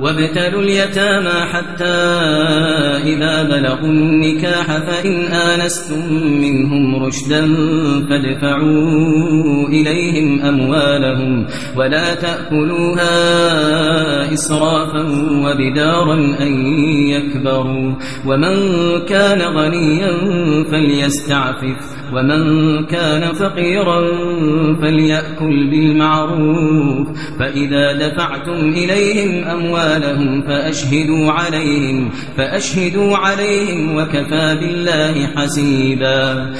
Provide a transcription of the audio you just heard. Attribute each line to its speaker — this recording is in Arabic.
Speaker 1: وابتلوا اليتامى حتى إذا بلغوا النكاح فإن آنستم منهم رشدا فادفعوا إليهم أموالهم ولا تأكلوها إسرافا وبدارا أن يكبروا ومن كان غنيا فليستعفف ومن كان فقيرا فليأكل بالمعروف فإذا دفعتم إليهم أموالهم فأشهدوا عليهم فأشهدوا عليهم وكفى بالله حسيبا.